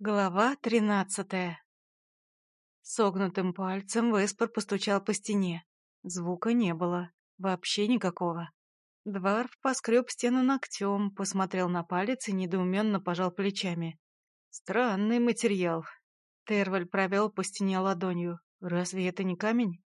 Глава тринадцатая Согнутым пальцем Веспер постучал по стене. Звука не было. Вообще никакого. Дварф поскреб стену ногтем, посмотрел на палец и недоуменно пожал плечами. Странный материал. Терваль провел по стене ладонью. Разве это не камень?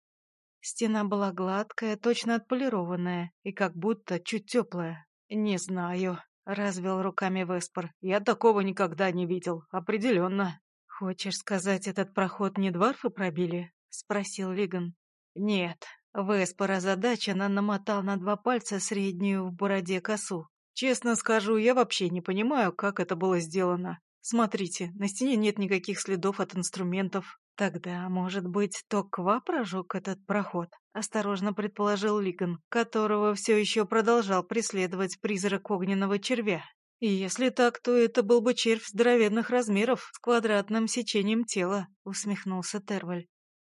Стена была гладкая, точно отполированная и как будто чуть теплая. Не знаю. Развел руками Веспор. Я такого никогда не видел. Определенно. Хочешь сказать, этот проход не дворфы пробили? Спросил Лиган. Нет. Веспор озадаченно намотал на два пальца среднюю в бороде косу. Честно скажу, я вообще не понимаю, как это было сделано. Смотрите, на стене нет никаких следов от инструментов. «Тогда, может быть, то Ква прожег этот проход?» — осторожно предположил Лиган, которого все еще продолжал преследовать призрак огненного червя. И если так, то это был бы червь здоровенных размеров с квадратным сечением тела, усмехнулся Терваль.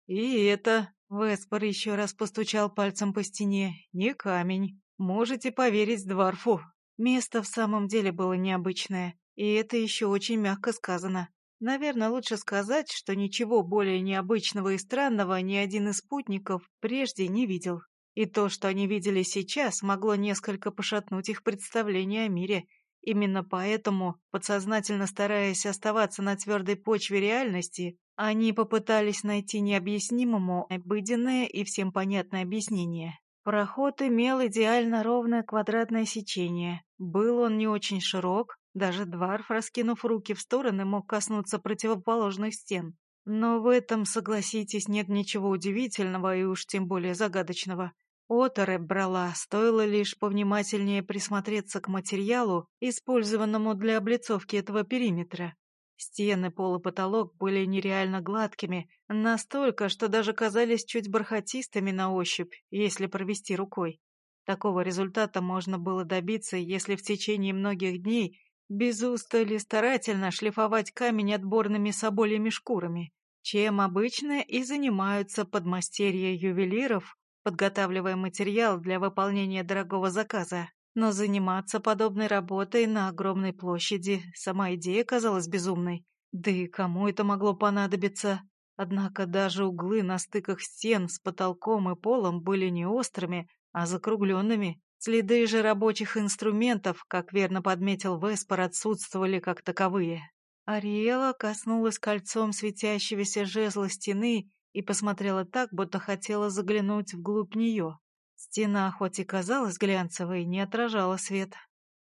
И это... Веспор еще раз постучал пальцем по стене. Не камень. Можете поверить Дварфу. Место в самом деле было необычное, и это еще очень мягко сказано. Наверное, лучше сказать, что ничего более необычного и странного ни один из спутников прежде не видел. И то, что они видели сейчас, могло несколько пошатнуть их представление о мире. Именно поэтому, подсознательно стараясь оставаться на твердой почве реальности, они попытались найти необъяснимому обыденное и всем понятное объяснение. Проход имел идеально ровное квадратное сечение. Был он не очень широк, даже Дварф, раскинув руки в стороны, мог коснуться противоположных стен. Но в этом, согласитесь, нет ничего удивительного и уж тем более загадочного. Оторе брала, стоило лишь повнимательнее присмотреться к материалу, использованному для облицовки этого периметра. Стены, пол и потолок были нереально гладкими, настолько, что даже казались чуть бархатистыми на ощупь, если провести рукой. Такого результата можно было добиться, если в течение многих дней без устали старательно шлифовать камень отборными собольями шкурами, чем обычно и занимаются подмастерья ювелиров, подготавливая материал для выполнения дорогого заказа. Но заниматься подобной работой на огромной площади сама идея казалась безумной. Да и кому это могло понадобиться? Однако даже углы на стыках стен с потолком и полом были не острыми, а закругленными. Следы же рабочих инструментов, как верно подметил Веспор, отсутствовали как таковые. Ариэла коснулась кольцом светящегося жезла стены и посмотрела так, будто хотела заглянуть вглубь нее. Стена, хоть и казалась глянцевой, не отражала свет.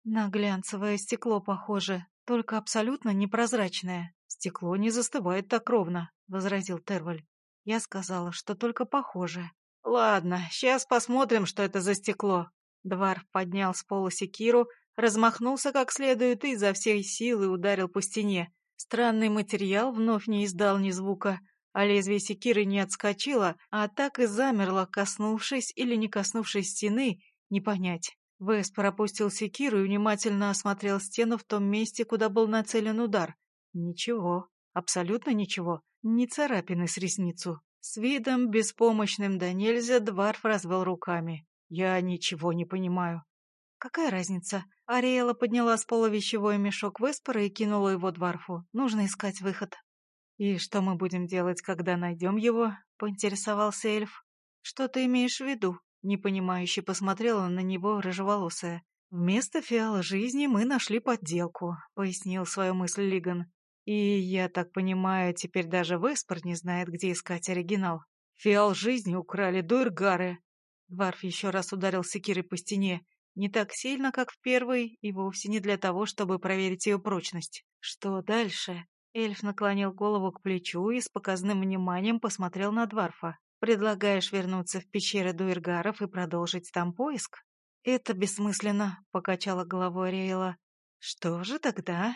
На глянцевое стекло похоже, только абсолютно непрозрачное. Стекло не застывает так ровно, — возразил Терваль. Я сказала, что только похоже. Ладно, сейчас посмотрим, что это за стекло, Дварф поднял с пола секиру, размахнулся как следует и изо всей силы ударил по стене. Странный материал вновь не издал ни звука, а лезвие секиры не отскочило, а так и замерло, коснувшись или не коснувшись стены, не понять. Вес пропустил секиру и внимательно осмотрел стену в том месте, куда был нацелен удар. Ничего, абсолютно ничего, ни царапины с ресницу. С видом беспомощным да нельзя Дварф развел руками. Я ничего не понимаю. Какая разница? Ариэла подняла с пола вещевой мешок Веспора и кинула его дворфу. Нужно искать выход. И что мы будем делать, когда найдем его? Поинтересовался эльф. Что ты имеешь в виду? Непонимающе посмотрела на него рыжеволосая. «Вместо фиала жизни мы нашли подделку», — пояснил свою мысль Лиган. «И, я так понимаю, теперь даже Веспор не знает, где искать оригинал. Фиал жизни украли дуэргары, Варф еще раз ударил секирой по стене, не так сильно, как в первый, и вовсе не для того, чтобы проверить ее прочность. Что дальше? Эльф наклонил голову к плечу и с показным вниманием посмотрел на Дварфа. «Предлагаешь вернуться в пещеры Дуэргаров и продолжить там поиск?» «Это бессмысленно», — покачала головой Ариэла. «Что же тогда?»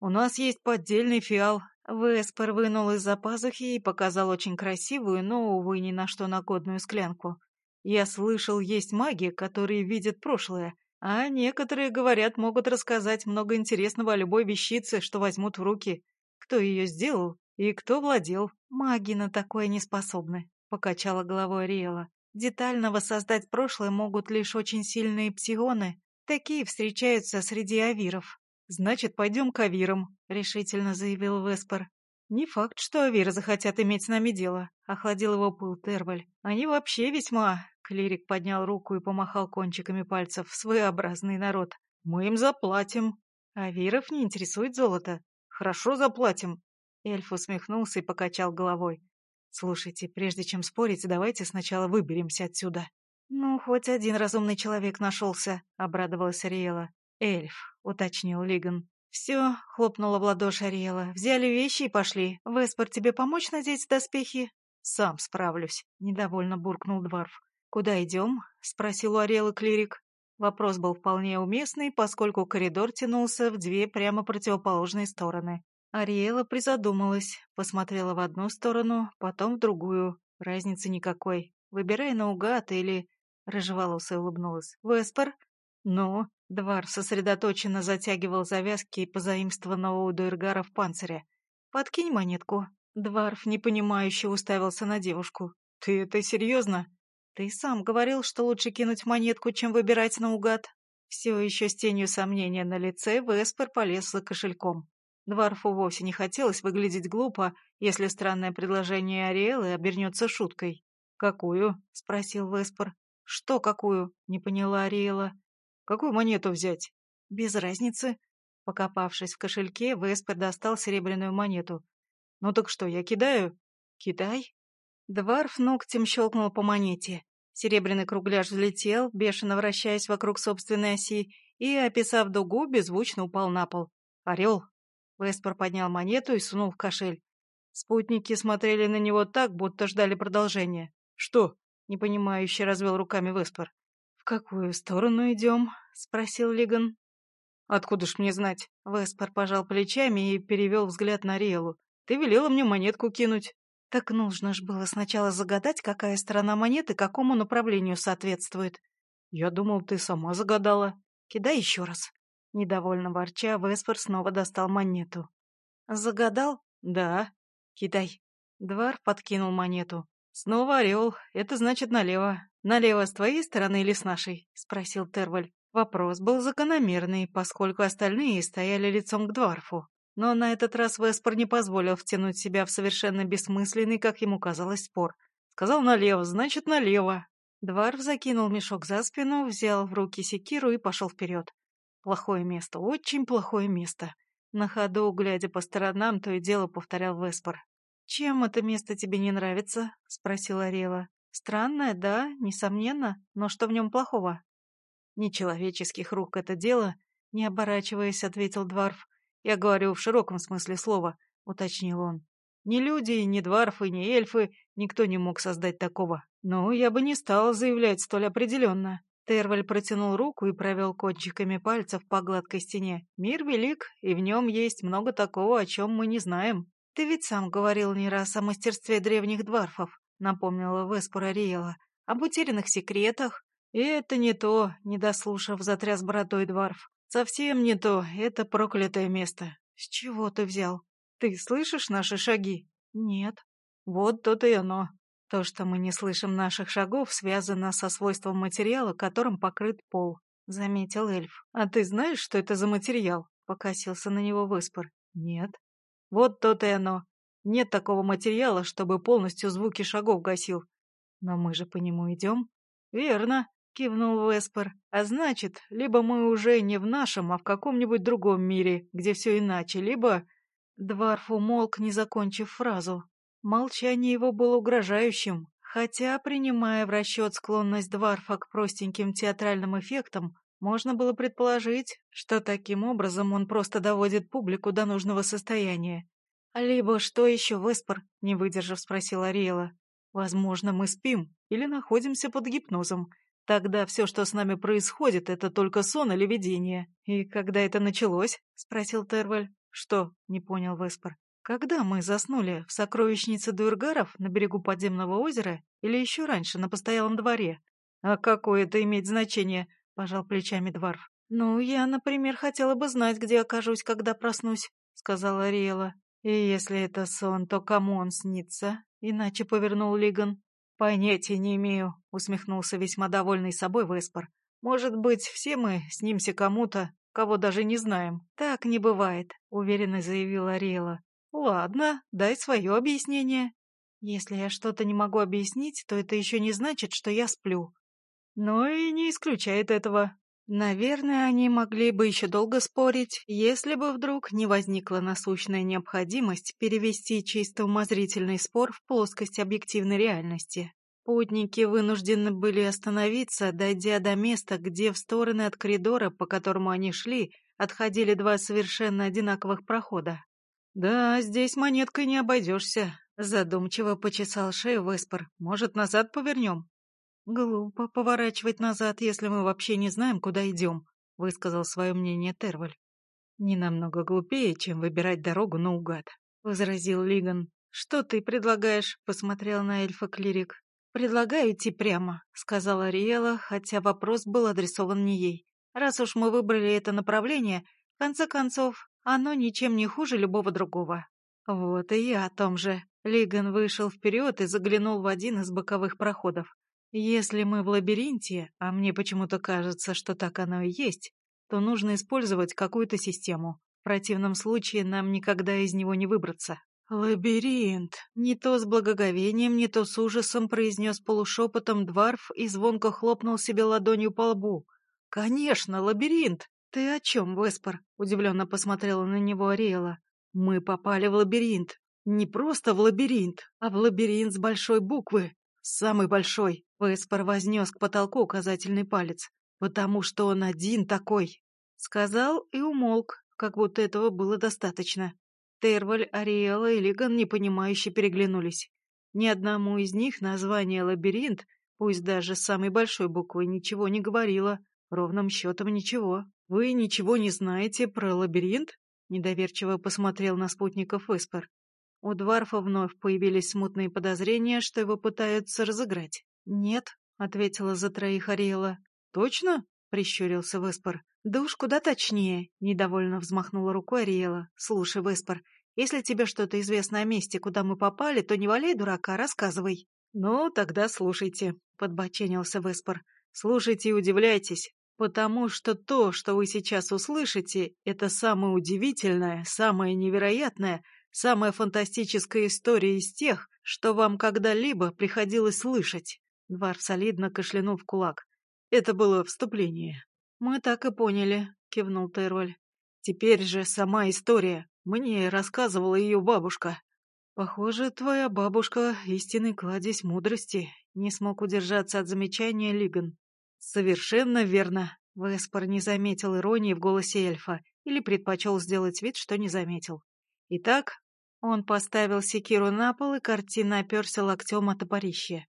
«У нас есть поддельный фиал». Веспер вынул из-за пазухи и показал очень красивую, но, увы, ни на что нагодную склянку. Я слышал, есть маги, которые видят прошлое, а некоторые, говорят, могут рассказать много интересного о любой вещице, что возьмут в руки. Кто ее сделал и кто владел. Маги на такое не способны, — покачала головой Риэла. Детально воссоздать прошлое могут лишь очень сильные псионы. Такие встречаются среди авиров. Значит, пойдем к Авирам, решительно заявил Веспер. Не факт, что Авиры захотят иметь с нами дело, охладил его пыл Терваль. Они вообще весьма... Клирик поднял руку и помахал кончиками пальцев. Своеобразный народ. Мы им заплатим. Авиров не интересует золото. Хорошо заплатим. Эльф усмехнулся и покачал головой. Слушайте, прежде чем спорить, давайте сначала выберемся отсюда. Ну, хоть один разумный человек нашелся, обрадовалась Ариэла. Эльф, уточнил Лиган. «Все», — хлопнула в ладоши Ариэла. «Взяли вещи и пошли. Веспор, тебе помочь надеть доспехи?» «Сам справлюсь», — недовольно буркнул Дварф. «Куда идем?» — спросил у Ариэлы клирик. Вопрос был вполне уместный, поскольку коридор тянулся в две прямо противоположные стороны. Ариэла призадумалась, посмотрела в одну сторону, потом в другую. Разницы никакой. Выбирай наугад или... Рыжеволосая улыбнулась. «Веспер?» «Ну?» Двар сосредоточенно затягивал завязки позаимствованного у Дуэргара в панцире. «Подкинь монетку». Дварф непонимающе уставился на девушку. «Ты это серьезно?» «Ты сам говорил, что лучше кинуть монетку, чем выбирать наугад». Все еще с тенью сомнения на лице Веспер полез за кошельком. Дварфу вовсе не хотелось выглядеть глупо, если странное предложение Ариэлы обернется шуткой. «Какую?» — спросил Веспер. «Что какую?» — не поняла Ариэла. Какую монету взять? Без разницы. Покопавшись в кошельке, Веспер достал серебряную монету. Ну так что, я кидаю? Кидай. Дварф ногтем щелкнул по монете. Серебряный кругляш взлетел, бешено вращаясь вокруг собственной оси, и, описав дугу, беззвучно упал на пол. «Орел!» Веспер поднял монету и сунул в кошель. Спутники смотрели на него так, будто ждали продолжения. «Что?» — непонимающе развел руками Веспер. «В какую сторону идем?» — спросил Лиган. «Откуда ж мне знать?» — Веспер пожал плечами и перевел взгляд на Риэлу. «Ты велела мне монетку кинуть». «Так нужно ж было сначала загадать, какая сторона монеты какому направлению соответствует». «Я думал, ты сама загадала». «Кидай еще раз». Недовольно ворча, Веспер снова достал монету. «Загадал?» «Да». «Кидай». Двар подкинул монету. «Снова орел. Это значит налево. Налево с твоей стороны или с нашей?» — спросил Терваль. Вопрос был закономерный, поскольку остальные стояли лицом к дворфу. Но на этот раз Веспор не позволил втянуть себя в совершенно бессмысленный, как ему казалось, спор. Сказал налево, значит налево. Дварф закинул мешок за спину, взял в руки секиру и пошел вперед. Плохое место, очень плохое место. На ходу, глядя по сторонам, то и дело повторял Веспор. «Чем это место тебе не нравится?» — спросила Рела. «Странное, да, несомненно, но что в нем плохого?» «Нечеловеческих рук это дело», — не оборачиваясь, ответил Дварф. «Я говорю в широком смысле слова», — уточнил он. «Ни люди, ни Дварфы, ни эльфы, никто не мог создать такого. Но я бы не стал заявлять столь определенно». Терваль протянул руку и провел кончиками пальцев по гладкой стене. «Мир велик, и в нем есть много такого, о чем мы не знаем». «Ты ведь сам говорил не раз о мастерстве древних дворфов», — напомнила Веспура Риела. «Об утерянных секретах». «И это не то», — не дослушав, затряс бородой дворф. «Совсем не то, это проклятое место». «С чего ты взял? Ты слышишь наши шаги?» «Нет». «Вот то-то и оно. То, что мы не слышим наших шагов, связано со свойством материала, которым покрыт пол», — заметил эльф. «А ты знаешь, что это за материал?» — покосился на него Выспор. «Нет». Вот то-то и оно. Нет такого материала, чтобы полностью звуки шагов гасил. Но мы же по нему идем. Верно, кивнул Веспер. А значит, либо мы уже не в нашем, а в каком-нибудь другом мире, где все иначе, либо... Дварф умолк, не закончив фразу. Молчание его было угрожающим, хотя, принимая в расчет склонность Дварфа к простеньким театральным эффектам, можно было предположить, что таким образом он просто доводит публику до нужного состояния. «Либо что еще, Веспор?» — не выдержав, спросила Ариэла. «Возможно, мы спим или находимся под гипнозом. Тогда все, что с нами происходит, это только сон или видение. И когда это началось?» — спросил Терваль. «Что?» — не понял Веспор. «Когда мы заснули? В сокровищнице Дуэргаров на берегу подземного озера или еще раньше, на постоялом дворе?» «А какое это имеет значение?» — пожал плечами Дварф. «Ну, я, например, хотела бы знать, где окажусь, когда проснусь», — сказала Риэла. «И если это сон, то кому он снится?» — иначе повернул Лиган. «Понятия не имею», — усмехнулся весьма довольный собой Веспор. «Может быть, все мы снимся кому-то, кого даже не знаем. Так не бывает, уверенно заявила Ариэла. Ладно, дай свое объяснение. Если я что-то не могу объяснить, то это еще не значит, что я сплю. Но и не исключает этого. Наверное, они могли бы еще долго спорить, если бы вдруг не возникла насущная необходимость перевести чисто умозрительный спор в плоскость объективной реальности. Путники вынуждены были остановиться, дойдя до места, где в стороны от коридора, по которому они шли, отходили два совершенно одинаковых прохода. «Да, здесь монеткой не обойдешься», — задумчиво почесал шею Веспер. «Может, назад повернем?» «Глупо поворачивать назад, если мы вообще не знаем, куда идем», — высказал свое мнение Терваль. «Не намного глупее, чем выбирать дорогу наугад», — возразил Лиган. «Что ты предлагаешь?» — посмотрел на эльфа клирик. «Предлагаю идти прямо», — сказала Риэла, хотя вопрос был адресован не ей. «Раз уж мы выбрали это направление, в конце концов, оно ничем не хуже любого другого». «Вот и я о том же». Лиган вышел вперед и заглянул в один из боковых проходов. Если мы в лабиринте, а мне почему-то кажется, что так оно и есть, то нужно использовать какую-то систему. В противном случае нам никогда из него не выбраться. «Лабиринт!» — не то с благоговением, не то с ужасом произнес полушепотом Дварф и звонко хлопнул себе ладонью по лбу. «Конечно, лабиринт! Ты о чем, Веспор?» — удивленно посмотрела на него Ариэла. «Мы попали в лабиринт. Не просто в лабиринт, а в лабиринт с большой буквы. Самый большой. Веспор вознес к потолку указательный палец. «Потому что он один такой!» Сказал и умолк, как будто этого было достаточно. Терваль, Ариэла и Лиган непонимающе переглянулись. Ни одному из них название «лабиринт», пусть даже с самой большой буквы, ничего не говорило. Ровным счетом ничего. «Вы ничего не знаете про лабиринт?» Недоверчиво посмотрел на спутников Веспер. У Дварфа вновь появились смутные подозрения, что его пытаются разыграть. «Нет», — ответила за троих Ариэла. «Точно?» — прищурился Веспор. «Да уж куда точнее», — недовольно взмахнула рукой Ариэла. «Слушай, Веспор, если тебе что-то известно о месте, куда мы попали, то не валяй дурака, рассказывай». «Ну, тогда слушайте», — подбоченился Веспор. «Слушайте и удивляйтесь, потому что то, что вы сейчас услышите, это самое удивительное, самое невероятное, самая фантастическая история из тех, что вам когда-либо приходилось слышать. Двар солидно кашлянул в кулак. Это было вступление. «Мы так и поняли», — кивнул Терваль. «Теперь же сама история. Мне рассказывала ее бабушка». «Похоже, твоя бабушка — истинный кладезь мудрости», — не смог удержаться от замечания Лиган. «Совершенно верно». Веспор не заметил иронии в голосе эльфа или предпочел сделать вид, что не заметил. Итак, он поставил секиру на пол, и картина оперся локтем от топорища.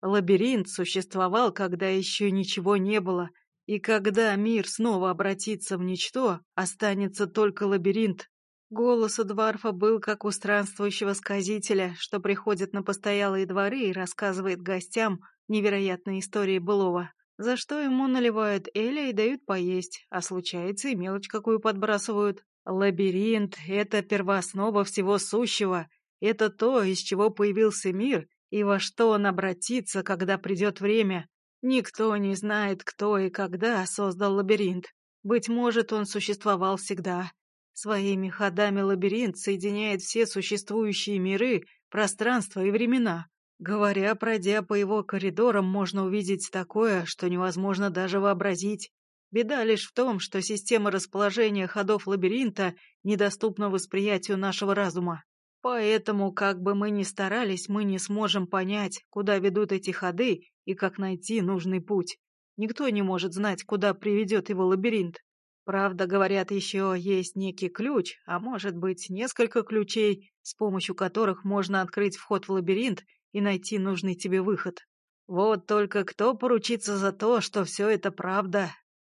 Лабиринт существовал, когда еще ничего не было, и когда мир снова обратится в ничто, останется только лабиринт. Голос у Дварфа был как у странствующего сказителя, что приходит на постоялые дворы и рассказывает гостям невероятные истории былого, за что ему наливают эля и дают поесть, а случается и мелочь какую подбрасывают. Лабиринт — это первооснова всего сущего, это то, из чего появился мир и во что он обратится, когда придет время. Никто не знает, кто и когда создал лабиринт. Быть может, он существовал всегда. Своими ходами лабиринт соединяет все существующие миры, пространства и времена. Говоря, пройдя по его коридорам, можно увидеть такое, что невозможно даже вообразить. Беда лишь в том, что система расположения ходов лабиринта недоступна восприятию нашего разума. Поэтому, как бы мы ни старались, мы не сможем понять, куда ведут эти ходы и как найти нужный путь. Никто не может знать, куда приведет его лабиринт. Правда, говорят, еще есть некий ключ, а может быть, несколько ключей, с помощью которых можно открыть вход в лабиринт и найти нужный тебе выход. Вот только кто поручится за то, что все это правда,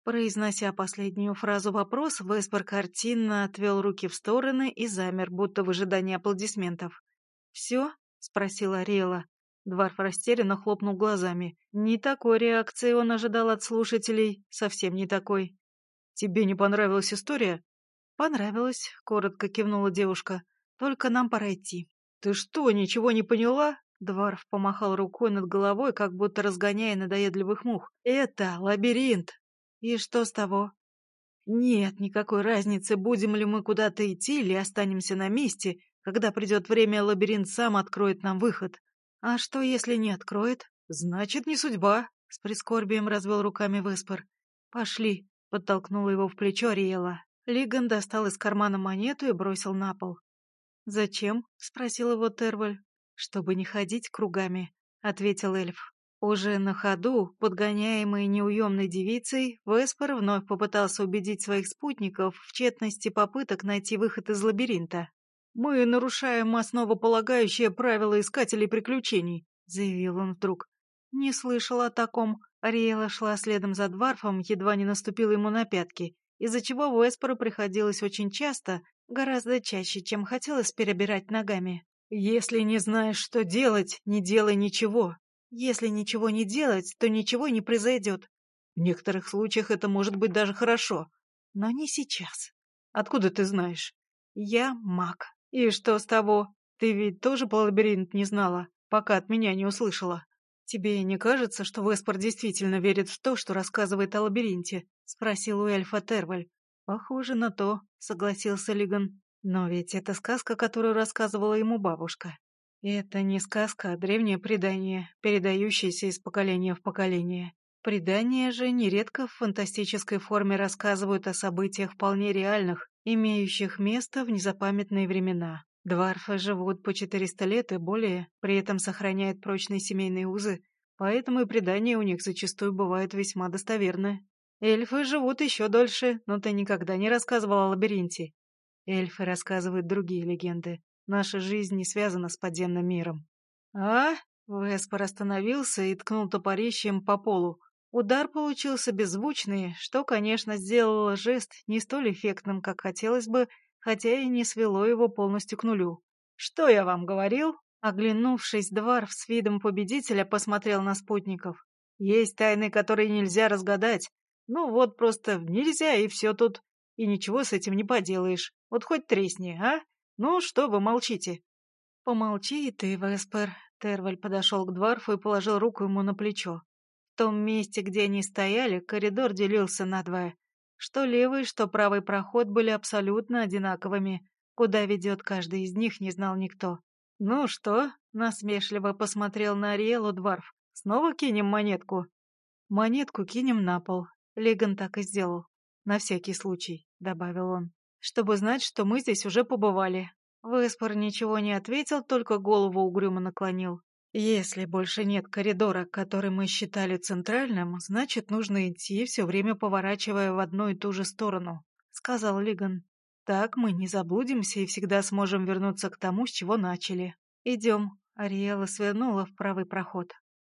Произнося последнюю фразу вопрос, Веспер картинно отвел руки в стороны и замер, будто в ожидании аплодисментов. «Все?» — спросила Ариэла. Дварф растерянно хлопнул глазами. Не такой реакции он ожидал от слушателей, совсем не такой. «Тебе не понравилась история?» «Понравилась», — коротко кивнула девушка. «Только нам пора идти». «Ты что, ничего не поняла?» Дварф помахал рукой над головой, как будто разгоняя надоедливых мух. «Это лабиринт!» «И что с того?» Нет никакой разницы, будем ли мы куда-то идти или останемся на месте. Когда придет время, лабиринт сам откроет нам выход. А что, если не откроет? Значит, не судьба. С прискорбием развел руками Веспер. Пошли, подтолкнула его в плечо Ариэла. Лиган достал из кармана монету и бросил на пол. «Зачем?» — спросил его Терваль. «Чтобы не ходить кругами», — ответил эльф. Уже на ходу, подгоняемый неуемной девицей, Веспер вновь попытался убедить своих спутников в тщетности попыток найти выход из лабиринта. «Мы нарушаем основополагающее правило искателей приключений», — заявил он вдруг. «Не слышал о таком». Ариэла шла следом за Дварфом, едва не наступила ему на пятки, из-за чего Веспору приходилось очень часто, гораздо чаще, чем хотелось перебирать ногами. «Если не знаешь, что делать, не делай ничего», если ничего не делать, то ничего не произойдет. В некоторых случаях это может быть даже хорошо. Но не сейчас. Откуда ты знаешь? Я маг. И что с того? Ты ведь тоже по лабиринт не знала, пока от меня не услышала. Тебе не кажется, что Веспор действительно верит в то, что рассказывает о лабиринте? Спросил у эльфа Терваль. Похоже на то, согласился Лиган. Но ведь это сказка, которую рассказывала ему бабушка. Это не сказка, а древнее предание, передающееся из поколения в поколение. Предания же нередко в фантастической форме рассказывают о событиях вполне реальных, имеющих место в незапамятные времена. Дварфы живут по 400 лет и более, при этом сохраняют прочные семейные узы, поэтому и предания у них зачастую бывают весьма достоверны. Эльфы живут еще дольше, но ты никогда не рассказывал о лабиринте. Эльфы рассказывают другие легенды, Наша жизнь не связана с подземным миром. А? Веспор остановился и ткнул топорищем по полу. Удар получился беззвучный, что, конечно, сделало жест не столь эффектным, как хотелось бы, хотя и не свело его полностью к нулю. «Что я вам говорил?» Оглянувшись, Дварф с видом победителя посмотрел на спутников. «Есть тайны, которые нельзя разгадать. Ну вот просто нельзя, и все тут. И ничего с этим не поделаешь. Вот хоть тресни, а? «Ну, что вы молчите?» «Помолчи и ты, Веспер». Терваль подошел к дворфу и положил руку ему на плечо. В том месте, где они стояли, коридор делился надвое. Что левый, что правый проход были абсолютно одинаковыми. Куда ведет каждый из них, не знал никто. «Ну что?» — насмешливо посмотрел на Ариэлу Дварф. «Снова кинем монетку?» «Монетку кинем на пол». Леган так и сделал. «На всякий случай», — добавил он чтобы знать, что мы здесь уже побывали. Веспор ничего не ответил, только голову угрюмо наклонил. Если больше нет коридора, который мы считали центральным, значит, нужно идти, все время поворачивая в одну и ту же сторону, — сказал Лиган. Так мы не заблудимся и всегда сможем вернуться к тому, с чего начали. Идем. Ариэла свернула в правый проход.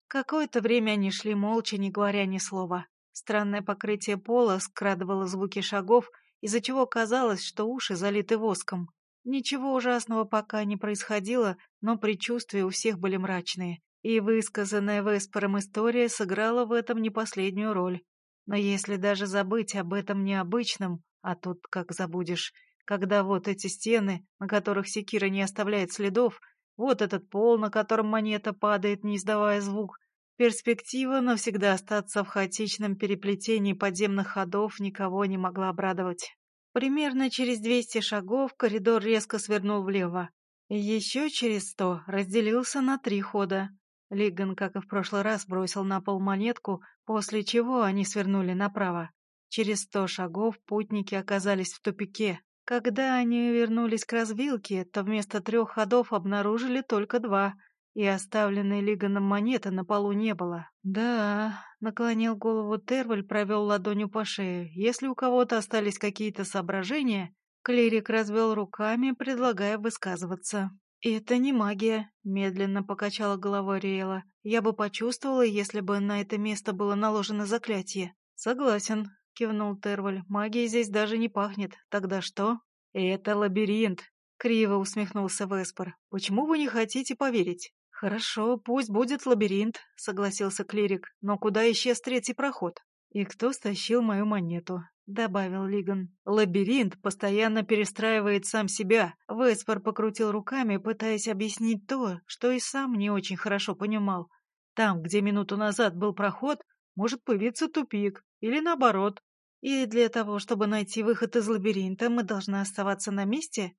Какое-то время они шли молча, не говоря ни слова. Странное покрытие пола скрадывало звуки шагов, из-за чего казалось, что уши залиты воском. Ничего ужасного пока не происходило, но предчувствия у всех были мрачные, и высказанная Веспором история сыграла в этом не последнюю роль. Но если даже забыть об этом необычном, а тут как забудешь, когда вот эти стены, на которых секира не оставляет следов, вот этот пол, на котором монета падает, не издавая звук, Перспектива навсегда остаться в хаотичном переплетении подземных ходов никого не могла обрадовать. Примерно через 200 шагов коридор резко свернул влево. Еще через сто разделился на три хода. Лиган, как и в прошлый раз, бросил на пол монетку, после чего они свернули направо. Через сто шагов путники оказались в тупике. Когда они вернулись к развилке, то вместо трех ходов обнаружили только два — и оставленной Лиганом монеты на полу не было. «Да», — наклонил голову Терваль, провел ладонью по шее. «Если у кого-то остались какие-то соображения...» Клирик развел руками, предлагая высказываться. «Это не магия», — медленно покачала головой Риэла. «Я бы почувствовала, если бы на это место было наложено заклятие». «Согласен», — кивнул Терваль. «Магия здесь даже не пахнет. Тогда что?» «Это лабиринт», — криво усмехнулся Веспор. «Почему вы не хотите поверить?» «Хорошо, пусть будет лабиринт», — согласился клирик. «Но куда исчез третий проход?» «И кто стащил мою монету?» — добавил Лиган. «Лабиринт постоянно перестраивает сам себя». Веспор покрутил руками, пытаясь объяснить то, что и сам не очень хорошо понимал. Там, где минуту назад был проход, может появиться тупик, или наоборот. И для того, чтобы найти выход из лабиринта, мы должны оставаться на месте?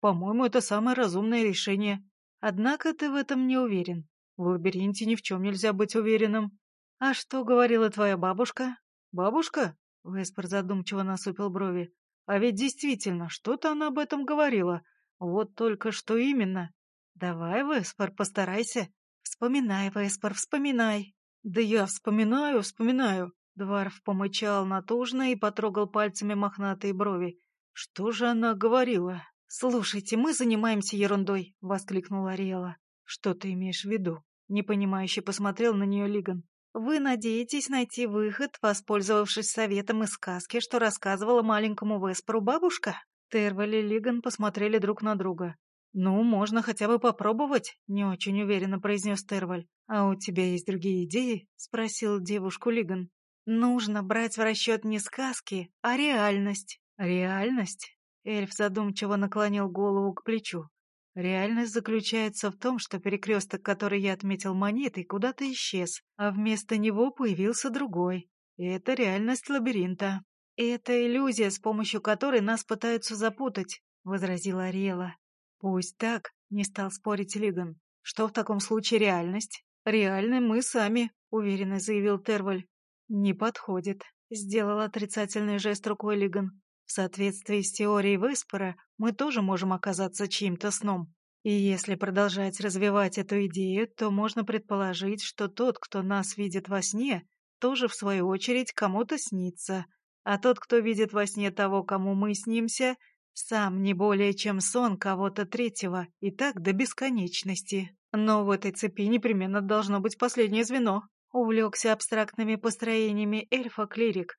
По-моему, это самое разумное решение. Однако ты в этом не уверен. В лабиринте ни в чем нельзя быть уверенным. А что говорила твоя бабушка? Бабушка? Веспер задумчиво насупил брови. А ведь действительно, что-то она об этом говорила. Вот только что именно. Давай, Веспер, постарайся. Вспоминай, Веспер, вспоминай. Да я вспоминаю, вспоминаю. Дварф помычал натужно и потрогал пальцами мохнатые брови. Что же она говорила? «Слушайте, мы занимаемся ерундой», — воскликнула Ариэла. «Что ты имеешь в виду?» — непонимающе посмотрел на нее Лиган. «Вы надеетесь найти выход, воспользовавшись советом из сказки, что рассказывала маленькому Веспору бабушка?» Терваль и Лиган посмотрели друг на друга. «Ну, можно хотя бы попробовать», — не очень уверенно произнес Терваль. «А у тебя есть другие идеи?» — спросил девушку Лиган. «Нужно брать в расчет не сказки, а реальность». «Реальность?» Эльф задумчиво наклонил голову к плечу. Реальность заключается в том, что перекресток, который я отметил монетой, куда-то исчез, а вместо него появился другой. И это реальность лабиринта. И это иллюзия, с помощью которой нас пытаются запутать, — возразила Ариэла. Пусть так, — не стал спорить Лиган. Что в таком случае реальность? Реальны мы сами, — уверенно заявил Терваль. Не подходит, — сделал отрицательный жест рукой Лиган. В соответствии с теорией Веспера мы тоже можем оказаться чьим-то сном. И если продолжать развивать эту идею, то можно предположить, что тот, кто нас видит во сне, тоже в свою очередь кому-то снится. А тот, кто видит во сне того, кому мы снимся, сам не более чем сон кого-то третьего, и так до бесконечности. Но в этой цепи непременно должно быть последнее звено. Увлекся абстрактными построениями эльфа-клирик,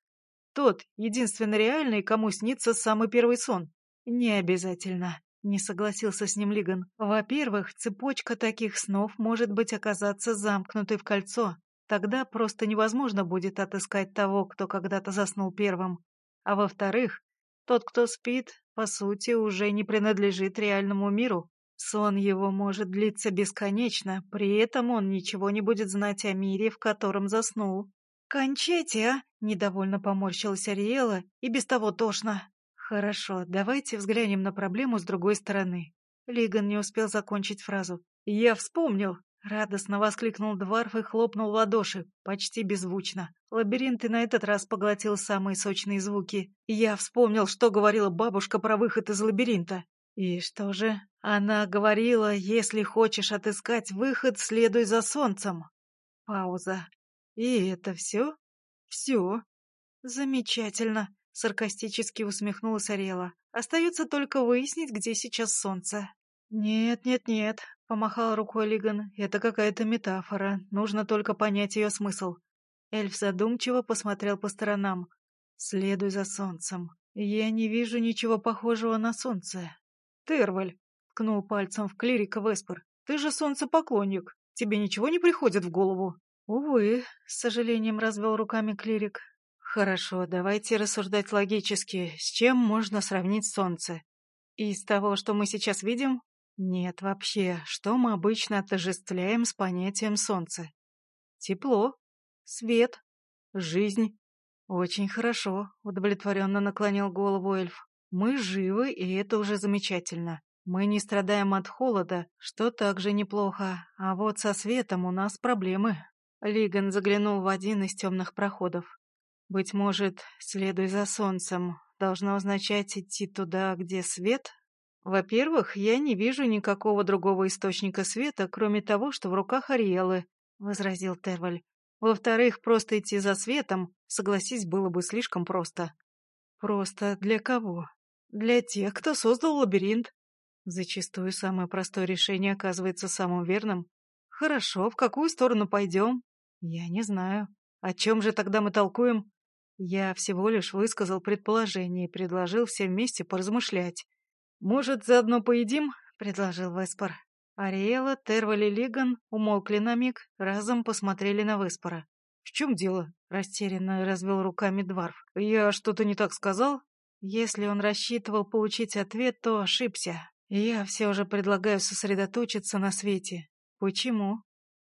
тот, единственно реальный, кому снится самый первый сон. Не обязательно. Не согласился с ним Лиган. Во-первых, цепочка таких снов может быть оказаться замкнутой в кольцо. Тогда просто невозможно будет отыскать того, кто когда-то заснул первым. А во-вторых, тот, кто спит, по сути, уже не принадлежит реальному миру. Сон его может длиться бесконечно, при этом он ничего не будет знать о мире, в котором заснул. «Кончайте, а!» — недовольно поморщилась Ариэла, и без того тошно. «Хорошо, давайте взглянем на проблему с другой стороны». Лиган не успел закончить фразу. «Я вспомнил!» — радостно воскликнул Дварф и хлопнул в ладоши, почти беззвучно. Лабиринт и на этот раз поглотил самые сочные звуки. «Я вспомнил, что говорила бабушка про выход из лабиринта». «И что же?» «Она говорила, если хочешь отыскать выход, следуй за солнцем». Пауза. «И это все?» «Все». «Замечательно», — саркастически усмехнулась Арела. «Остается только выяснить, где сейчас солнце». «Нет, нет, нет», — помахал рукой Лиган. «Это какая-то метафора. Нужно только понять ее смысл». Эльф задумчиво посмотрел по сторонам. «Следуй за солнцем. Я не вижу ничего похожего на солнце». «Терваль», — ткнул пальцем в клирика Веспер, — «ты же солнцепоклонник. Тебе ничего не приходит в голову?» «Увы», — с сожалением развел руками клирик. «Хорошо, давайте рассуждать логически. С чем можно сравнить Солнце? Из того, что мы сейчас видим? Нет, вообще, что мы обычно отождествляем с понятием Солнце? Тепло, свет, жизнь. Очень хорошо», — удовлетворенно наклонил голову эльф. «Мы живы, и это уже замечательно. Мы не страдаем от холода, что также неплохо, а вот со светом у нас проблемы». Лиган заглянул в один из темных проходов. «Быть может, следуй за солнцем, должно означать идти туда, где свет?» «Во-первых, я не вижу никакого другого источника света, кроме того, что в руках Ариэлы», — возразил Терваль. «Во-вторых, просто идти за светом, согласись, было бы слишком просто». «Просто для кого?» «Для тех, кто создал лабиринт». Зачастую самое простое решение оказывается самым верным. «Хорошо, в какую сторону пойдем?» Я не знаю. О чем же тогда мы толкуем? Я всего лишь высказал предположение и предложил все вместе поразмышлять. Может, заодно поедим? предложил Веспор. Ариэла, Терваль и Лиган умолкли на миг, разом посмотрели на Веспора. «В чем дело?» — растерянно развел руками Дварф. «Я что-то не так сказал?» Если он рассчитывал получить ответ, то ошибся. Я все же предлагаю сосредоточиться на свете. Почему?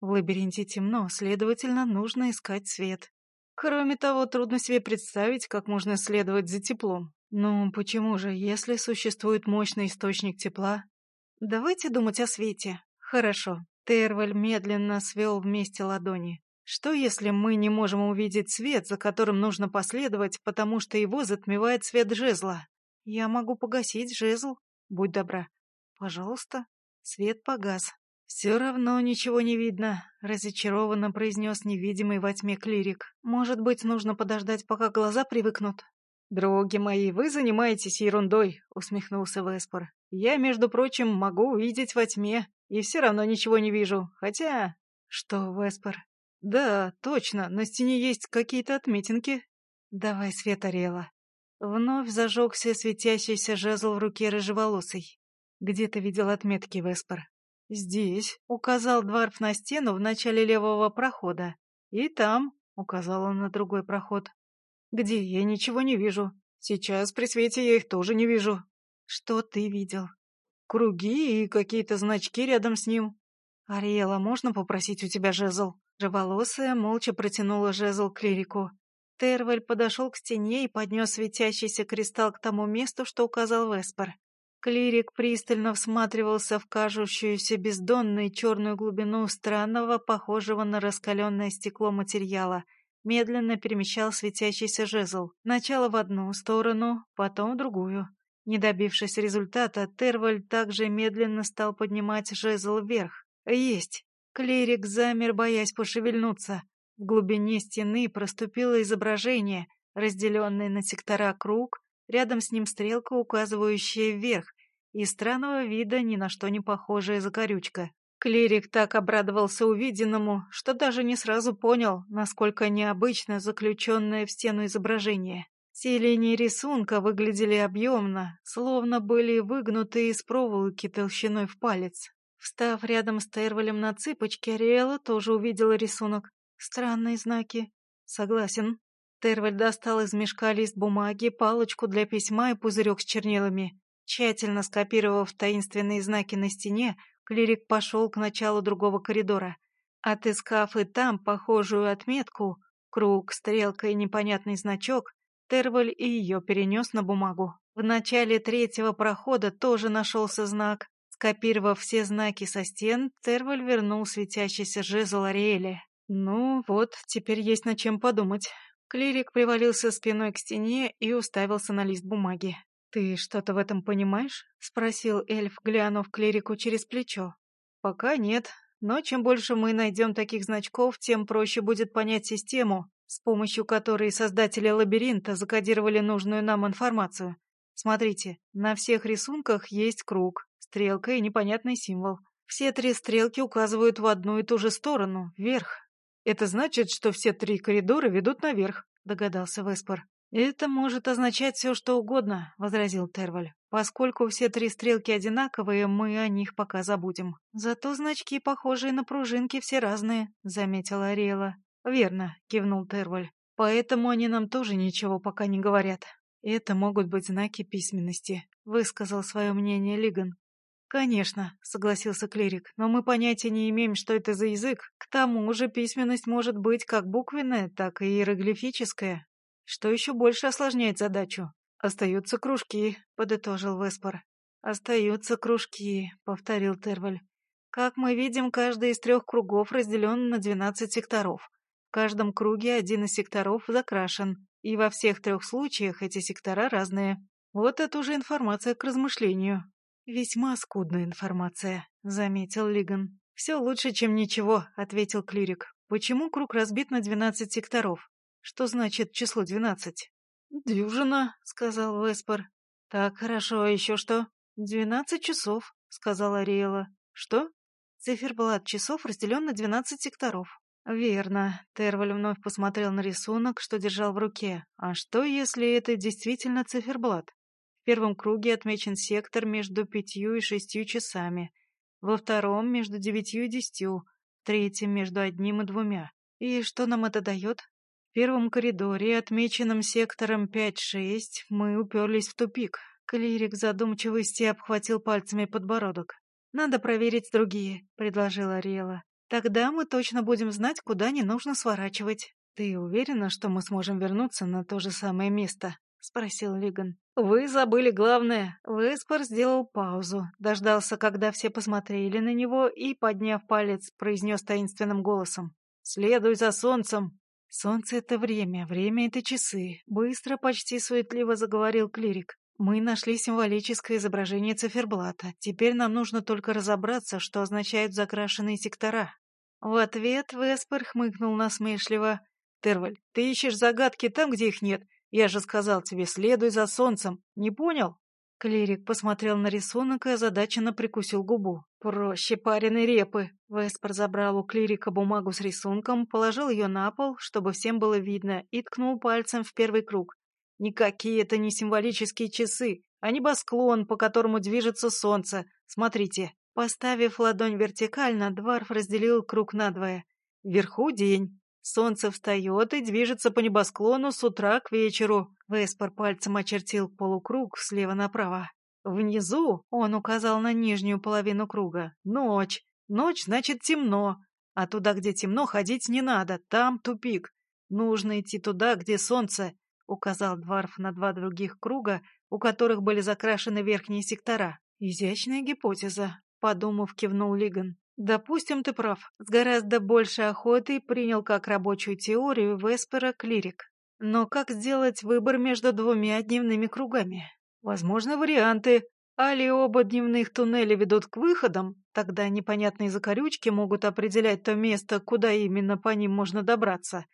В лабиринте темно, следовательно, нужно искать свет. Кроме того, трудно себе представить, как можно следовать за теплом. Ну, почему же, если существует мощный источник тепла? Давайте думать о свете. Хорошо. Терваль медленно свел вместе ладони. Что, если мы не можем увидеть свет, за которым нужно последовать, потому что его затмевает свет жезла? Я могу погасить жезл. Будь добра. Пожалуйста. Свет погас. «Все равно ничего не видно», — разочарованно произнес невидимый во тьме клирик. «Может быть, нужно подождать, пока глаза привыкнут?» «Други мои, вы занимаетесь ерундой», — усмехнулся Веспор. «Я, между прочим, могу увидеть во тьме, и все равно ничего не вижу. Хотя...» «Что, Веспор?» «Да, точно, на стене есть какие-то отметинки». «Давай свет Орела». Вновь зажегся светящийся жезл в руке рыжеволосой. «Где ты видел отметки, Веспор?» «Здесь», — указал Дварф на стену в начале левого прохода. «И там», — указал он на другой проход. «Где? Я ничего не вижу. Сейчас при свете я их тоже не вижу». «Что ты видел?» «Круги и какие-то значки рядом с ним». «Ариэла, можно попросить у тебя жезл?» Живолосая молча протянула жезл клирику. Тервель подошел к стене и поднес светящийся кристалл к тому месту, что указал Веспер. Клирик пристально всматривался в кажущуюся бездонной черную глубину странного, похожего на раскаленное стекло материала. Медленно перемещал светящийся жезл. Начало в одну сторону, потом в другую. Не добившись результата, Терваль также медленно стал поднимать жезл вверх. «Есть!» Клирик замер, боясь пошевельнуться. В глубине стены проступило изображение, разделенное на сектора круг, Рядом с ним стрелка, указывающая вверх, и странного вида ни на что не похожая закорючка. Клирик так обрадовался увиденному, что даже не сразу понял, насколько необычно заключенное в стену изображение. Все линии рисунка выглядели объемно, словно были выгнуты из проволоки толщиной в палец. Встав рядом с Тервалем на цыпочки, Ариэла тоже увидела рисунок. Странные знаки. Согласен. Терваль достал из мешка лист бумаги, палочку для письма и пузырек с чернилами. Тщательно скопировав таинственные знаки на стене, клирик пошел к началу другого коридора. Отыскав и там похожую отметку, круг, стрелка и непонятный значок, Терваль и ее перенес на бумагу. В начале третьего прохода тоже нашелся знак. Скопировав все знаки со стен, Терваль вернул светящийся жезл Ариэля. «Ну вот, теперь есть над чем подумать. Клирик привалился спиной к стене и уставился на лист бумаги. «Ты что-то в этом понимаешь?» — спросил эльф, глянув клирику через плечо. «Пока нет, но чем больше мы найдем таких значков, тем проще будет понять систему, с помощью которой создатели лабиринта закодировали нужную нам информацию. Смотрите, на всех рисунках есть круг, стрелка и непонятный символ. Все три стрелки указывают в одну и ту же сторону, вверх. «Это значит, что все три коридора ведут наверх», — догадался Веспор. «Это может означать все, что угодно», — возразил Терваль. «Поскольку все три стрелки одинаковые, мы о них пока забудем. Зато значки, похожие на пружинки, все разные», — заметила Ариэла. «Верно», — кивнул Терваль. «Поэтому они нам тоже ничего пока не говорят. Это могут быть знаки письменности», — высказал свое мнение Лиган. «Конечно», — согласился клирик, — «но мы понятия не имеем, что это за язык. К тому же письменность может быть как буквенная, так и иероглифическая, что еще больше осложняет задачу. «Остаются кружки», — подытожил Веспор. «Остаются кружки», — повторил Терваль. «Как мы видим, каждый из трех кругов разделен на двенадцать секторов. В каждом круге один из секторов закрашен, и во всех трех случаях эти сектора разные. Вот это уже информация к размышлению». «Весьма скудная информация», — заметил Лиган. «Все лучше, чем ничего», — ответил клирик. «Почему круг разбит на двенадцать секторов? Что значит число двенадцать?» «Дюжина», — сказал Веспор. «Так, хорошо, а еще что?» «Двенадцать часов», — сказала Ариэла. «Что?» Циферблат часов разделен на двенадцать секторов. «Верно». Терваль вновь посмотрел на рисунок, что держал в руке. «А что, если это действительно циферблат?» Первом круге отмечен сектор между пятью и шестью часами, во втором — между девятью и десятью, в третьем — между одним и двумя. И что нам это дает? В первом коридоре, отмеченном сектором 5-6, мы уперлись в тупик. Клирик задумчивости обхватил пальцами подбородок. «Надо проверить другие», — предложила Ариэла. «Тогда мы точно будем знать, куда не нужно сворачивать». «Ты уверена, что мы сможем вернуться на то же самое место?» — спросил Лиган. «Вы забыли главное». Веспор сделал паузу, дождался, когда все посмотрели на него и, подняв палец, произнес таинственным голосом. «Следуй за солнцем!» «Солнце — это время, время — это часы», — быстро, почти суетливо заговорил клирик. «Мы нашли символическое изображение циферблата. Теперь нам нужно только разобраться, что означают закрашенные сектора». В ответ Веспер хмыкнул насмешливо. «Терваль, ты ищешь загадки там, где их нет. Я же сказал тебе, следуй за солнцем. Не понял?» Клирик посмотрел на рисунок и озадаченно прикусил губу. «Проще пареной репы». Веспер забрал у клирика бумагу с рисунком, положил ее на пол, чтобы всем было видно, и ткнул пальцем в первый круг. «Никакие это не символические часы, а небосклон, по которому движется солнце. Смотрите». Поставив ладонь вертикально, Дварф разделил круг надвое. Вверху день, Солнце встает и движется по небосклону с утра к вечеру. Веспор пальцем очертил полукруг слева направо. Внизу он указал на нижнюю половину круга. Ночь. Ночь значит темно. А туда, где темно, ходить не надо. Там тупик. Нужно идти туда, где солнце, указал Дварф на два других круга, у которых были закрашены верхние сектора. Изящная гипотеза, подумав, кивнул Лиган. Допустим, ты прав. С гораздо большей охотой принял как рабочую теорию Веспера клирик. Но как сделать выбор между двумя дневными кругами? Возможно, варианты. Али оба дневных туннеля ведут к выходам, тогда непонятные закорючки могут определять то место, куда именно по ним можно добраться.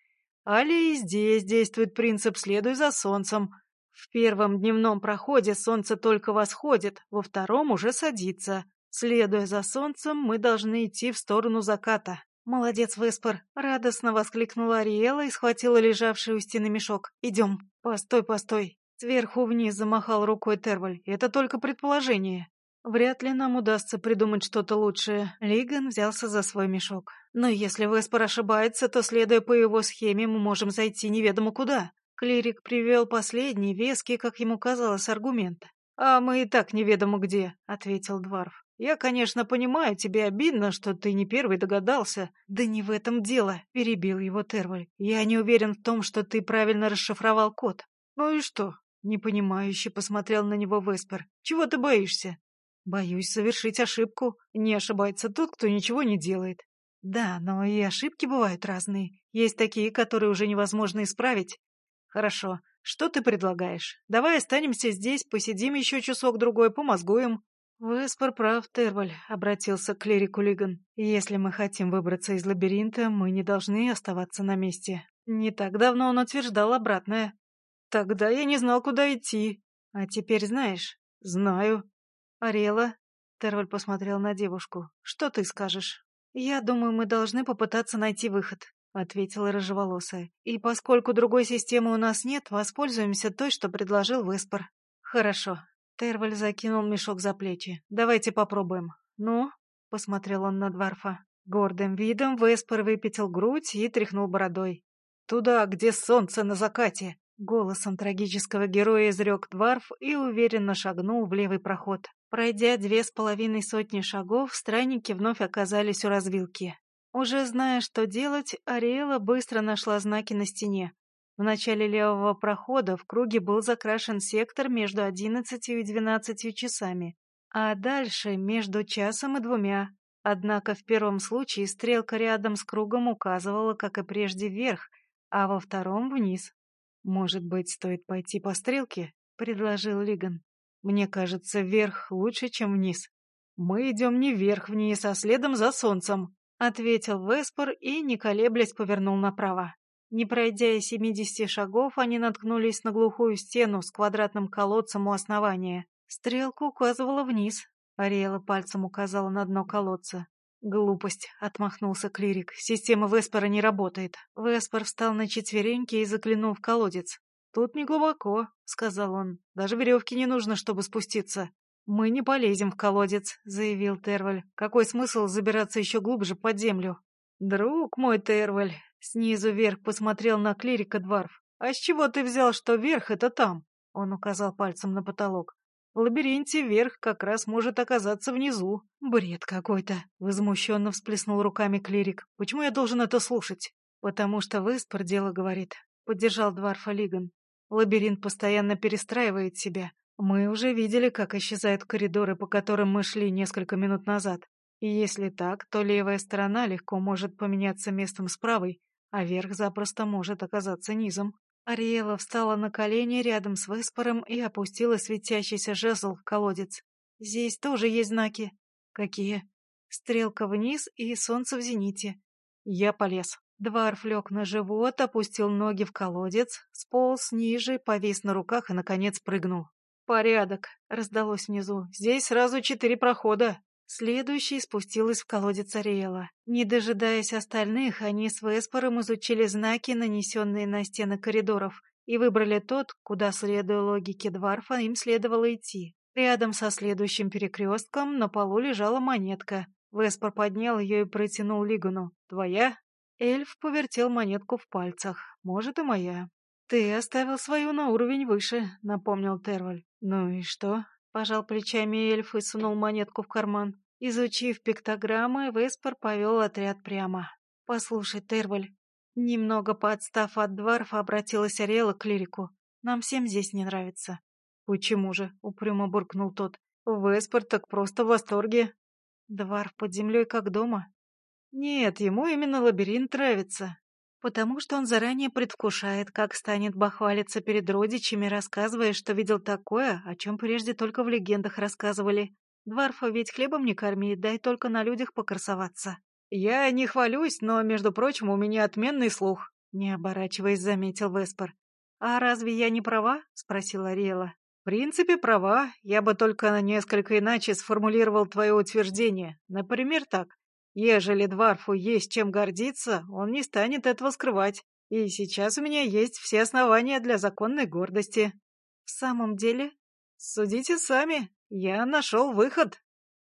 Али и здесь действует принцип «следуй за солнцем». В первом дневном проходе солнце только восходит, во втором уже садится. Следуя за солнцем, мы должны идти в сторону заката. «Молодец, Веспер!» — радостно воскликнула Ариэла и схватила лежавший у стены мешок. «Идем!» «Постой, постой!» Сверху вниз замахал рукой Терваль. «Это только предположение. Вряд ли нам удастся придумать что-то лучшее». Лиган взялся за свой мешок. «Но если Веспер ошибается, то, следуя по его схеме, мы можем зайти неведомо куда». Клирик привел последний, веский, как ему казалось, аргумент. «А мы и так неведомо где», — ответил Дварф. «Я, конечно, понимаю, тебе обидно, что ты не первый догадался». «Да не в этом дело», — перебил его Терваль. «Я не уверен в том, что ты правильно расшифровал код». «Ну и что?» — непонимающе посмотрел на него Веспер. «Чего ты боишься?» «Боюсь совершить ошибку. Не ошибается тот, кто ничего не делает». «Да, но и ошибки бывают разные. Есть такие, которые уже невозможно исправить». «Хорошо. Что ты предлагаешь? Давай останемся здесь, посидим еще часок-другой, помозгуем. «Веспор прав, Терваль», — обратился к клирику Лиган. «Если мы хотим выбраться из лабиринта, мы не должны оставаться на месте. Не так давно он утверждал обратное. Тогда я не знал, куда идти. А теперь знаешь?» «Знаю». «Арела?» — Терваль посмотрел на девушку. «Что ты скажешь?» «Я думаю, мы должны попытаться найти выход», — ответила рыжеволосая. «И поскольку другой системы у нас нет, воспользуемся той, что предложил Веспор». «Хорошо. Терваль закинул мешок за плечи. «Давайте попробуем». «Ну?» — посмотрел он на Дварфа. Гордым видом Веспер выпятил грудь и тряхнул бородой. «Туда, где солнце на закате!» Голосом трагического героя изрек Дварф и уверенно шагнул в левый проход. Пройдя две с половиной сотни шагов, странники вновь оказались у развилки. Уже зная, что делать, Ариэла быстро нашла знаки на стене. В начале левого прохода в круге был закрашен сектор между одиннадцатью и двенадцатью часами, а дальше между часом и двумя. Однако в первом случае стрелка рядом с кругом указывала, как и прежде, вверх, а во втором — вниз. «Может быть, стоит пойти по стрелке?» — предложил Лиган. «Мне кажется, вверх лучше, чем вниз». «Мы идем не вверх-вниз, а следом за солнцем», — ответил Веспор и, не колеблясь, повернул направо. Не пройдя и семидесяти шагов, они наткнулись на глухую стену с квадратным колодцем у основания. Стрелка указывала вниз. Ариэла пальцем указала на дно колодца. «Глупость», — отмахнулся клирик. «Система Веспера не работает». Веспер встал на четвереньки и заглянул в колодец. «Тут не глубоко», — сказал он. «Даже веревки не нужно, чтобы спуститься». «Мы не полезем в колодец», — заявил Терваль. «Какой смысл забираться еще глубже под землю?» «Друг мой Терваль, Снизу вверх посмотрел на клирика Дварф. «А с чего ты взял, что верх — это там?» Он указал пальцем на потолок. «В лабиринте верх как раз может оказаться внизу». «Бред какой-то!» — возмущенно всплеснул руками клирик. «Почему я должен это слушать?» «Потому что Веспор дело говорит», — поддержал Дварфа Лиган. «Лабиринт постоянно перестраивает себя. Мы уже видели, как исчезают коридоры, по которым мы шли несколько минут назад. И если так, то левая сторона легко может поменяться местом с правой, а верх запросто может оказаться низом. Ариэла встала на колени рядом с Веспором и опустила светящийся жезл в колодец. «Здесь тоже есть знаки». «Какие?» «Стрелка вниз и солнце в зените». Я полез. Дварф лег на живот, опустил ноги в колодец, сполз ниже, повис на руках и, наконец, прыгнул. «Порядок!» — раздалось внизу. «Здесь сразу четыре прохода!» Следующий спустилась в колодец Ариэла. Не дожидаясь остальных, они с Веспором изучили знаки, нанесенные на стены коридоров, и выбрали тот, куда, следуя логике Дварфа, им следовало идти. Рядом со следующим перекрестком на полу лежала монетка. Веспор поднял ее и протянул Лигану. «Твоя?» Эльф повертел монетку в пальцах. «Может, и моя». «Ты оставил свою на уровень выше», — напомнил Терваль. «Ну и что?» — пожал плечами эльф и сунул монетку в карман. Изучив пиктограммы, Веспор повел отряд прямо. «Послушай, Терваль». Немного подстав от дворфа, обратилась Ариэла к клирику. «Нам всем здесь не нравится». «Почему же?» — упрямо буркнул тот. «Веспор так просто в восторге». «Дварф под землей как дома». «Нет, ему именно лабиринт нравится потому что он заранее предвкушает, как станет бахвалиться перед родичами, рассказывая, что видел такое, о чем прежде только в легендах рассказывали. Дварфа ведь хлебом не кормит, дай только на людях покрасоваться. «Я не хвалюсь, но, между прочим, у меня отменный слух», — не оборачиваясь, заметил Веспор. «А разве я не права?» — спросила Риэла. «В принципе, права. Я бы только несколько иначе сформулировал твое утверждение. Например, так. Ежели Дварфу есть чем гордиться, он не станет этого скрывать. И сейчас у меня есть все основания для законной гордости. В самом деле? Судите сами. Я нашел выход.